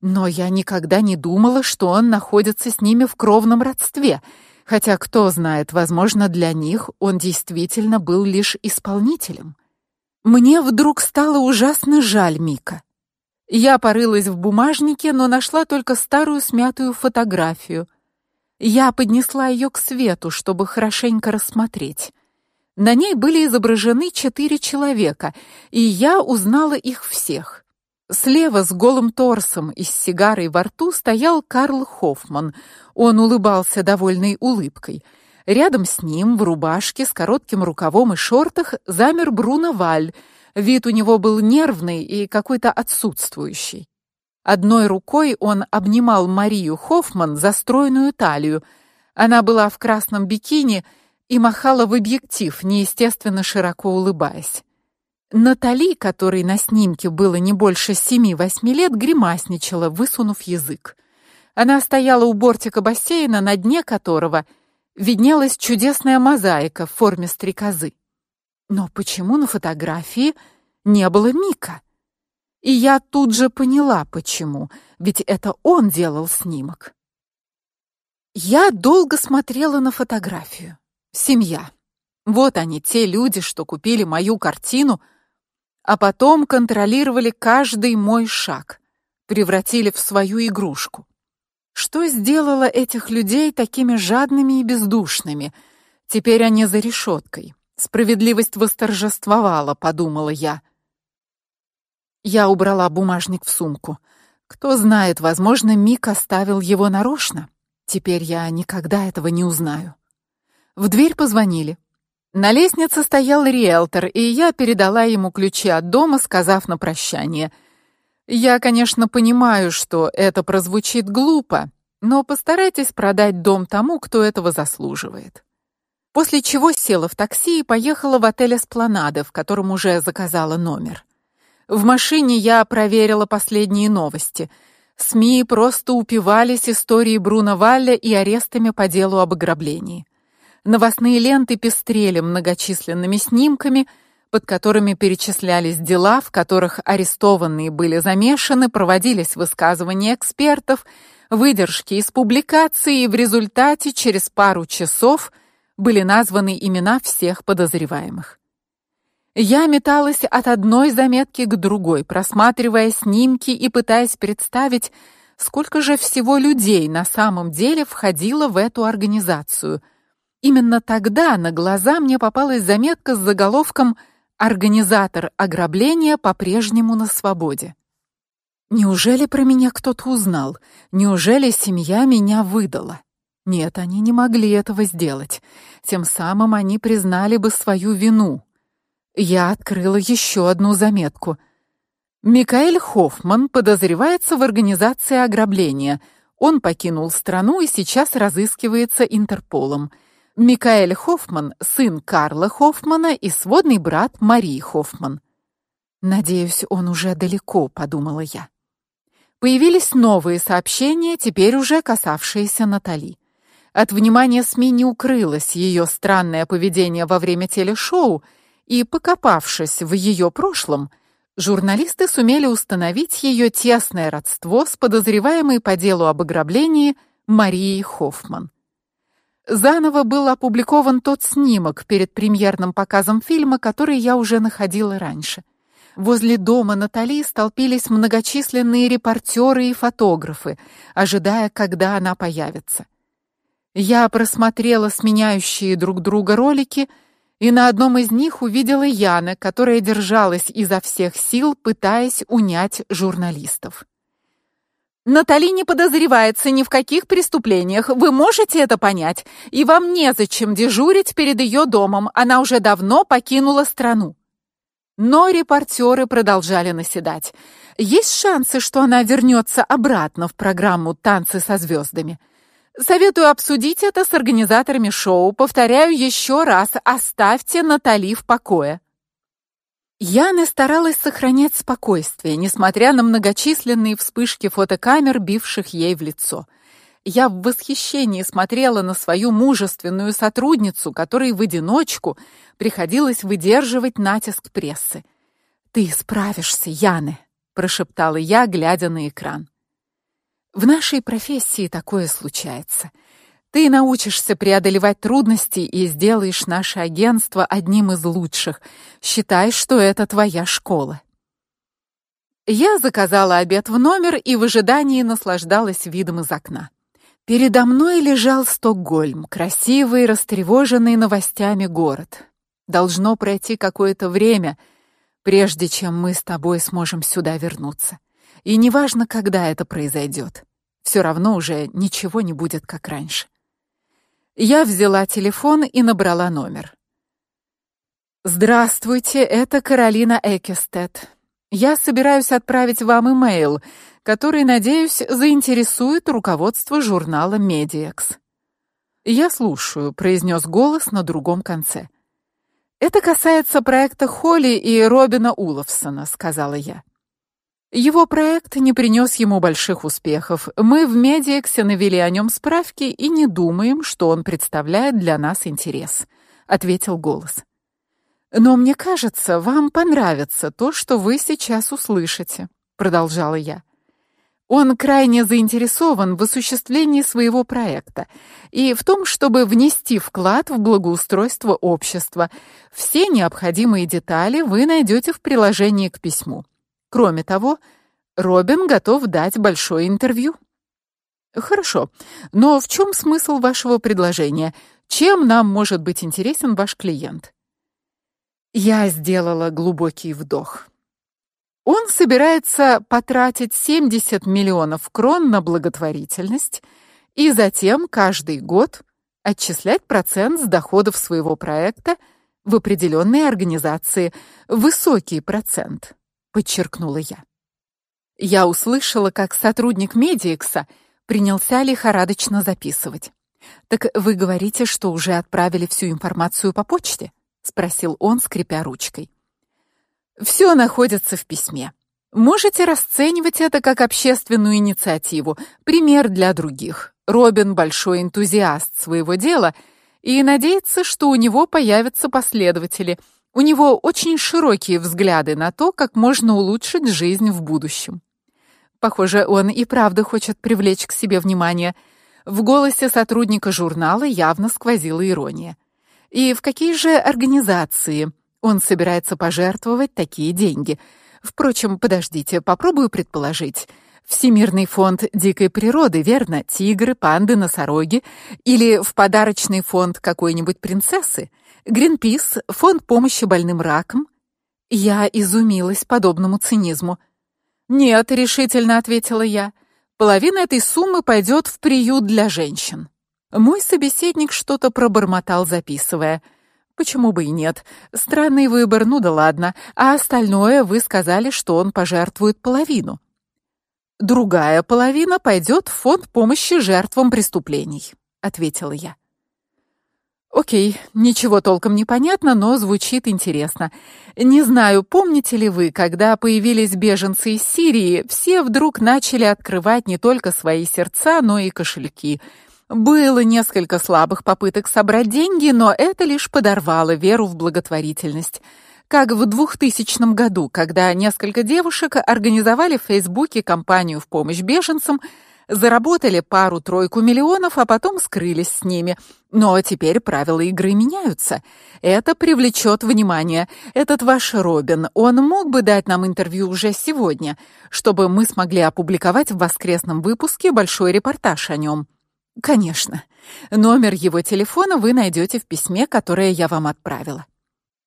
Но я никогда не думала, что он находится с ними в кровном родстве — Хотя кто знает, возможно, для них он действительно был лишь исполнителем. Мне вдруг стало ужасно жаль Мика. Я порылась в бумажнике, но нашла только старую смятую фотографию. Я поднесла ее к свету, чтобы хорошенько рассмотреть. На ней были изображены четыре человека, и я узнала их всех. Слева с голым торсом и с сигарой во рту стоял Карл Хоффман. Он улыбался довольной улыбкой. Рядом с ним в рубашке с коротким рукавом и шортах замер Бруно Валь. Вид у него был нервный и какой-то отсутствующий. Одной рукой он обнимал Марию Хоффман за стройную талию. Она была в красном бикини и махала в объектив, неестественно широко улыбаясь. Натали, которой на снимке было не больше семи-восьми лет, гримасничала, высунув язык. Она стояла у бортика бассейна, на дне которого виднелась чудесная мозаика в форме стрекозы. Но почему на фотографии не было Мика? И я тут же поняла, почему. Ведь это он делал снимок. Я долго смотрела на фотографию. Семья. Вот они, те люди, что купили мою картину — а потом контролировали каждый мой шаг, превратили в свою игрушку. Что сделало этих людей такими жадными и бездушными? Теперь они за решеткой. Справедливость восторжествовала, подумала я. Я убрала бумажник в сумку. Кто знает, возможно, Мик оставил его нарочно. Теперь я никогда этого не узнаю. В дверь позвонили. На лестнице стоял риэлтор, и я передала ему ключи от дома, сказав на прощание: "Я, конечно, понимаю, что это прозвучит глупо, но постарайтесь продать дом тому, кто этого заслуживает". После чего села в такси и поехала в отель Эспланада, в котором уже заказала номер. В машине я проверила последние новости. СМИ просто упивались историей Бруно Валля и арестами по делу об ограблении. Новостные ленты пестрели многочисленными снимками, под которыми перечислялись дела, в которых арестованные были замешаны, проводились высказывания экспертов, выдержки из публикаций, и в результате через пару часов были названы имена всех подозреваемых. Я металась от одной заметки к другой, просматривая снимки и пытаясь представить, сколько же всего людей на самом деле входило в эту организацию – Именно тогда на глаза мне попалась заметка с заголовком Организатор ограбления по-прежнему на свободе. Неужели про меня кто-то узнал? Неужели семья меня выдала? Нет, они не могли этого сделать. Тем самым они признали бы свою вину. Я открыла еще одну заметку. Микаэль Хоффман подозревается в организации ограбления. Он покинул страну и сейчас разыскивается Интерполом. Микаэль Хоффман, сын Карла Хоффмана и сводный брат Марии Хоффман. Надеюсь, он уже далеко, подумала я. Появились новые сообщения, теперь уже касавшиеся Натали. От внимания СМИ не укрылось ее странное поведение во время телешоу, и покопавшись в ее прошлом, журналисты сумели установить ее тесное родство с подозреваемой по делу об ограблении Марией Хоффман. Заново был опубликован тот снимок перед премьерным показом фильма, который я уже находила раньше. Возле дома Натали столпились многочисленные репортеры и фотографы, ожидая, когда она появится. Я просмотрела сменяющие друг друга ролики, и на одном из них увидела Яна, которая держалась изо всех сил, пытаясь унять журналистов. Натали не подозревается ни в каких преступлениях. Вы можете это понять? И вам незачем дежурить перед ее домом. Она уже давно покинула страну. Но репортеры продолжали наседать. Есть шансы, что она вернется обратно в программу Танцы со звездами. Советую обсудить это с организаторами шоу. Повторяю еще раз: оставьте Натали в покое. Яна старалась сохранять спокойствие, несмотря на многочисленные вспышки фотокамер, бивших ей в лицо. Я в восхищении смотрела на свою мужественную сотрудницу, которой в одиночку приходилось выдерживать натиск прессы. "Ты справишься, Яны", прошептала я, глядя на экран. В нашей профессии такое случается. Ты научишься преодолевать трудности и сделаешь наше агентство одним из лучших. Считай, что это твоя школа. Я заказала обед в номер и в ожидании наслаждалась видом из окна. Передо мной лежал Стокгольм, красивый, растревоженный новостями город. Должно пройти какое-то время, прежде чем мы с тобой сможем сюда вернуться. И неважно, когда это произойдет, все равно уже ничего не будет как раньше. Я взяла телефон и набрала номер. Здравствуйте, это Каролина Экестед. Я собираюсь отправить вам имейл, который, надеюсь, заинтересует руководство журнала Медиакс. Я слушаю, произнес голос на другом конце. Это касается проекта Холли и Робина Уловсона, сказала я. Его проект не принес ему больших успехов. Мы в Медиаксе навели о нем справки и не думаем, что он представляет для нас интерес, ответил голос. Но мне кажется, вам понравится то, что вы сейчас услышите, продолжала я. Он крайне заинтересован в осуществлении своего проекта и в том, чтобы внести вклад в благоустройство общества. Все необходимые детали вы найдете в приложении к письму. Кроме того, Робин готов дать большое интервью. Хорошо. Но в чем смысл вашего предложения? Чем нам может быть интересен ваш клиент? Я сделала глубокий вдох. Он собирается потратить 70 миллионов крон на благотворительность и затем каждый год отчислять процент с доходов своего проекта в определенные организации, высокий процент подчеркнула я. Я услышала, как сотрудник Медиакса принялся лихорадочно записывать. Так вы говорите, что уже отправили всю информацию по почте? спросил он, скрипя ручкой. Все находится в письме. Можете расценивать это как общественную инициативу, пример для других. Робин большой энтузиаст своего дела и надеется, что у него появятся последователи, у него очень широкие взгляды на то, как можно улучшить жизнь в будущем. Похоже, он и правда хочет привлечь к себе внимание. В голосе сотрудника журнала явно сквозила ирония. И в какие же организации он собирается пожертвовать такие деньги? Впрочем, подождите, попробую предположить. Всемирный фонд дикой природы, верно? Тигры, панды, носороги или в подарочный фонд какой-нибудь принцессы? Гринпис, фонд помощи больным раком. Я изумилась подобному цинизму. "Нет", решительно ответила я. "Половина этой суммы пойдет в приют для женщин". Мой собеседник что-то пробормотал, записывая. Почему бы и нет? Странный выбор, ну да ладно. А остальное вы сказали, что он пожертвует половину. Другая половина пойдет в фонд помощи жертвам преступлений, ответила я. О'кей, ничего толком не понятно, но звучит интересно. Не знаю, помните ли вы, когда появились беженцы из Сирии, все вдруг начали открывать не только свои сердца, но и кошельки. Было несколько слабых попыток собрать деньги, но это лишь подорвало веру в благотворительность. Как в 2000 году, когда несколько девушек организовали в Фейсбуке кампанию в помощь беженцам, заработали пару-тройку миллионов, а потом скрылись с ними. Но теперь правила игры меняются. Это привлечет внимание. Этот ваш Робин, он мог бы дать нам интервью уже сегодня, чтобы мы смогли опубликовать в воскресном выпуске большой репортаж о нем. Конечно. Номер его телефона вы найдете в письме, которое я вам отправила.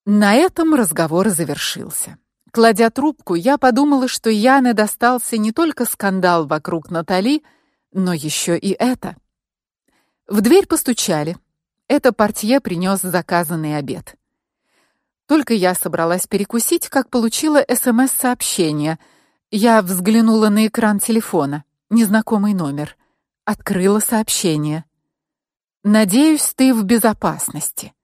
На этом разговор завершился. Кладя трубку, я подумала, что Яне достался не только скандал вокруг Натали, но еще и это. В дверь постучали. Это портье принес заказанный обед. Только я собралась перекусить, как получила СМС-сообщение. Я взглянула на экран телефона. Незнакомый номер. Открыла сообщение. Надеюсь, ты в безопасности.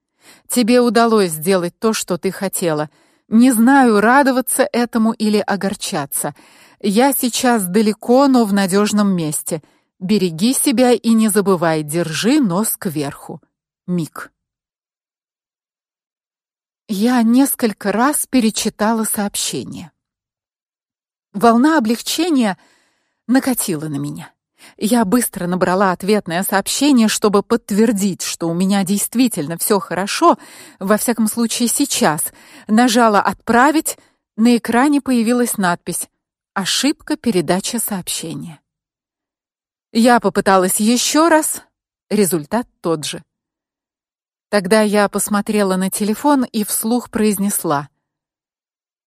Тебе удалось сделать то, что ты хотела. Не знаю, радоваться этому или огорчаться. Я сейчас далеко, но в надежном месте. Береги себя и не забывай, держи нос кверху. Мик. Я несколько раз перечитала сообщение. Волна облегчения накатила на меня. Я быстро набрала ответное сообщение, чтобы подтвердить, что у меня действительно все хорошо, во всяком случае сейчас. Нажала отправить, на экране появилась надпись: ошибка передачи сообщения. Я попыталась еще раз, результат тот же. Тогда я посмотрела на телефон и вслух произнесла: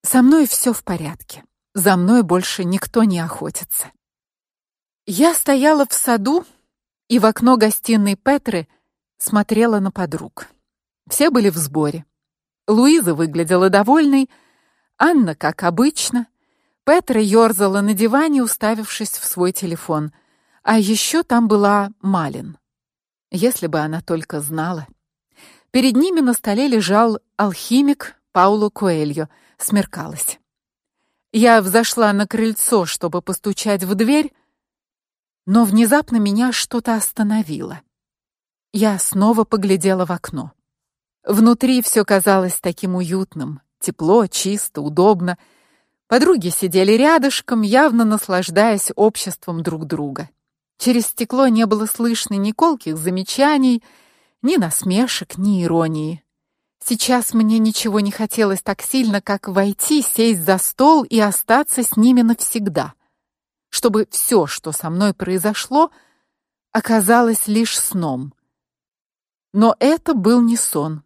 "Со мной все в порядке. За мной больше никто не охотится". Я стояла в саду, и в окно гостиной Петры смотрела на подруг. Все были в сборе. Луиза выглядела довольной, Анна, как обычно, Петра ёрзала на диване, уставившись в свой телефон. А еще там была Малин. Если бы она только знала. Перед ними на столе лежал алхимик Пауло Коэльо. Смеркалось. Я взошла на крыльцо, чтобы постучать в дверь, но внезапно меня что-то остановило. Я снова поглядела в окно. Внутри все казалось таким уютным, тепло, чисто, удобно. Подруги сидели рядышком, явно наслаждаясь обществом друг друга. Через стекло не было слышно ни колких замечаний, ни насмешек, ни иронии. Сейчас мне ничего не хотелось так сильно, как войти, сесть за стол и остаться с ними навсегда. Чтобы все, что со мной произошло, оказалось лишь сном. Но это был не сон.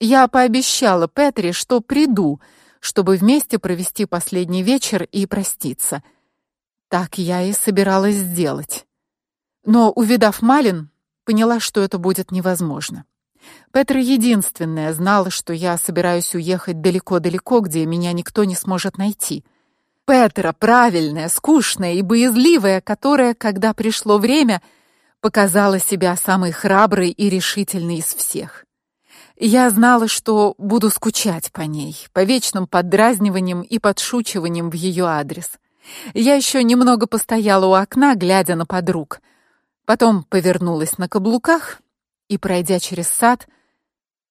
Я пообещала Петре, что приду, чтобы вместе провести последний вечер и проститься. Так я и собиралась сделать. Но, увидав Малин, поняла, что это будет невозможно. Петра единственная знала, что я собираюсь уехать далеко-далеко, где меня никто не сможет найти. Петра правильная, скучная и боязливая, которая, когда пришло время, показала себя самой храброй и решительной из всех. Я знала, что буду скучать по ней, по вечным поддразниваниям и подшучиваниям в ее адрес. Я еще немного постояла у окна, глядя на подруг. Потом повернулась на каблуках и, пройдя через сад,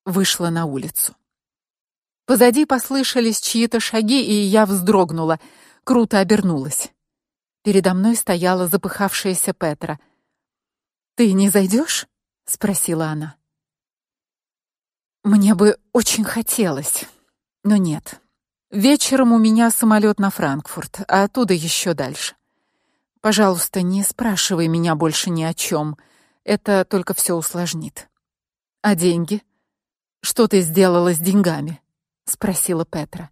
вышла на улицу. Позади послышались чьи-то шаги, и я вздрогнула, круто обернулась. Передо мной стояла запыхавшаяся Петра. «Ты не зайдешь?» — спросила она. Мне бы очень хотелось, но нет. Вечером у меня самолет на Франкфурт, а оттуда еще дальше. Пожалуйста, не спрашивай меня больше ни о чем. Это только все усложнит. А деньги? Что ты сделала с деньгами? спросила Петра.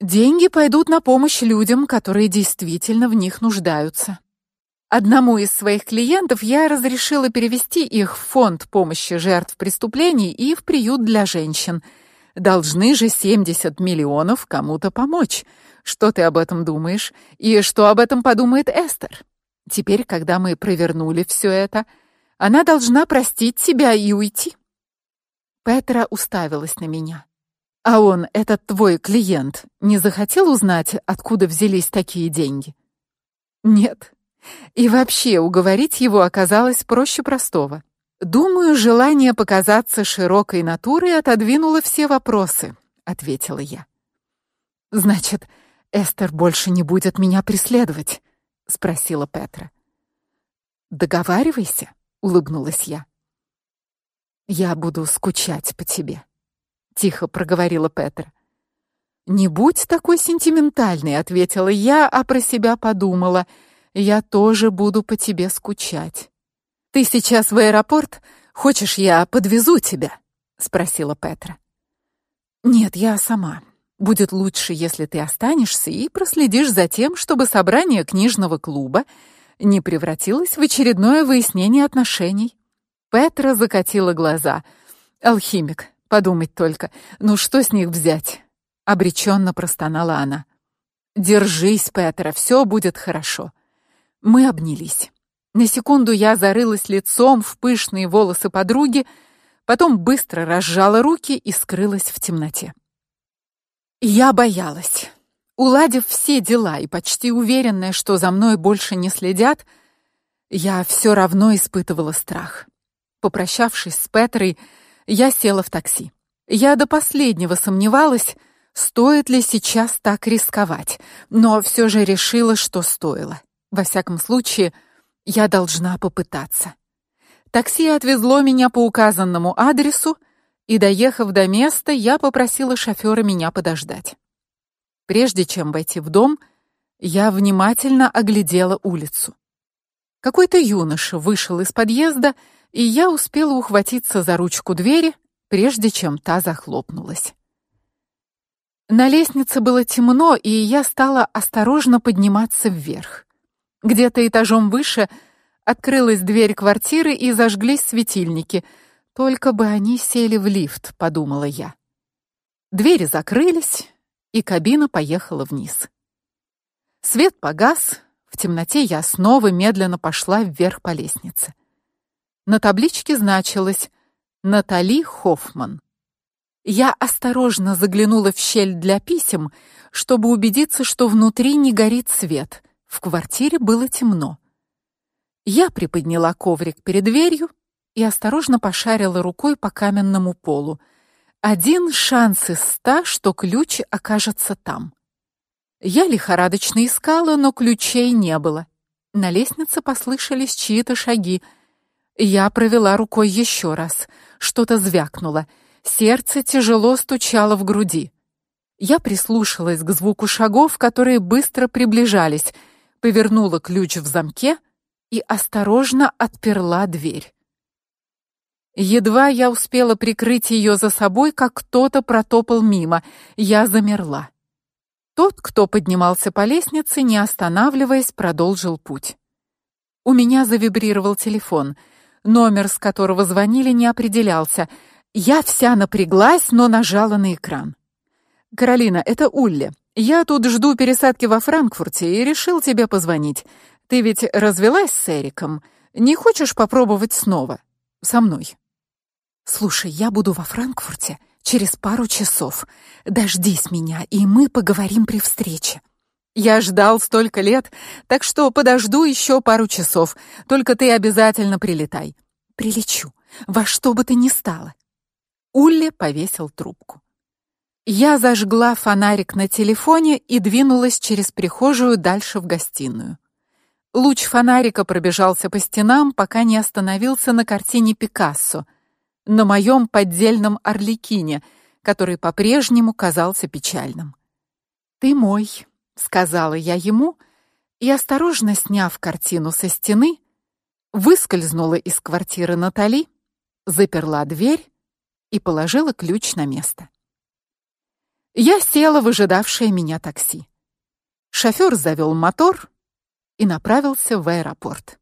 Деньги пойдут на помощь людям, которые действительно в них нуждаются. Одному из своих клиентов я разрешила перевести их в фонд помощи жертв преступлений и в приют для женщин. Должны же 70 миллионов кому-то помочь. Что ты об этом думаешь? И что об этом подумает Эстер? Теперь, когда мы провернули все это, она должна простить себя и уйти. Петра уставилась на меня. А он, этот твой клиент, не захотел узнать, откуда взялись такие деньги? Нет. И вообще, уговорить его оказалось проще простого. Думаю, желание показаться широкой натурой отодвинуло все вопросы, ответила я. Значит, Эстер больше не будет меня преследовать, спросила Петра. Договаривайся, улыбнулась я. Я буду скучать по тебе, тихо проговорила Петра. Не будь такой сентиментальной, ответила я, а про себя подумала: я тоже буду по тебе скучать. Ты сейчас в аэропорт? Хочешь, я подвезу тебя? спросила Петра. Нет, я сама. Будет лучше, если ты останешься и проследишь за тем, чтобы собрание книжного клуба не превратилось в очередное выяснение отношений. Петра закатила глаза. Алхимик, подумать только. Ну что с них взять? обреченно простонала она. Держись, Петра, все будет хорошо. Мы обнялись. На секунду я зарылась лицом в пышные волосы подруги, потом быстро разжала руки и скрылась в темноте. Я боялась. Уладив все дела и почти уверенная, что за мной больше не следят, я все равно испытывала страх. Попрощавшись с Петрой, я села в такси. Я до последнего сомневалась, стоит ли сейчас так рисковать, но все же решила, что стоило. Во всяком случае, я должна попытаться. Такси отвезло меня по указанному адресу, и доехав до места, я попросила шофера меня подождать. Прежде чем войти в дом, я внимательно оглядела улицу. Какой-то юноша вышел из подъезда, и я успела ухватиться за ручку двери, прежде чем та захлопнулась. На лестнице было темно, и я стала осторожно подниматься вверх. Где-то этажом выше Открылась дверь квартиры и зажглись светильники. Только бы они сели в лифт, подумала я. Двери закрылись, и кабина поехала вниз. Свет погас, в темноте я снова медленно пошла вверх по лестнице. На табличке значилось Натали Хоффман. Я осторожно заглянула в щель для писем, чтобы убедиться, что внутри не горит свет. В квартире было темно. Я приподняла коврик перед дверью и осторожно пошарила рукой по каменному полу. Один шанс из ста, что ключ окажется там. Я лихорадочно искала, но ключей не было. На лестнице послышались чьи-то шаги. Я провела рукой еще раз. Что-то звякнуло. Сердце тяжело стучало в груди. Я прислушалась к звуку шагов, которые быстро приближались, повернула ключ в замке и осторожно отперла дверь. Едва я успела прикрыть ее за собой, как кто-то протопал мимо. Я замерла. Тот, кто поднимался по лестнице, не останавливаясь, продолжил путь. У меня завибрировал телефон. Номер, с которого звонили, не определялся. Я вся напряглась, но нажала на экран. Каролина, это Улли. Я тут жду пересадки во Франкфурте и решил тебе позвонить. Ты ведь развелась с Эриком. Не хочешь попробовать снова со мной? Слушай, я буду во Франкфурте через пару часов. Дождись меня, и мы поговорим при встрече. Я ждал столько лет, так что подожду еще пару часов. Только ты обязательно прилетай. Прилечу, во что бы ты ни стало. Улли повесил трубку. Я зажгла фонарик на телефоне и двинулась через прихожую дальше в гостиную. Луч фонарика пробежался по стенам, пока не остановился на картине Пикассо — на моем поддельном орликине, который по-прежнему казался печальным. "Ты мой", сказала я ему, и осторожно сняв картину со стены, выскользнула из квартиры Натали, заперла дверь и положила ключ на место. Я села в ожидавшее меня такси. Шофёр завёл мотор и направился в аэропорт.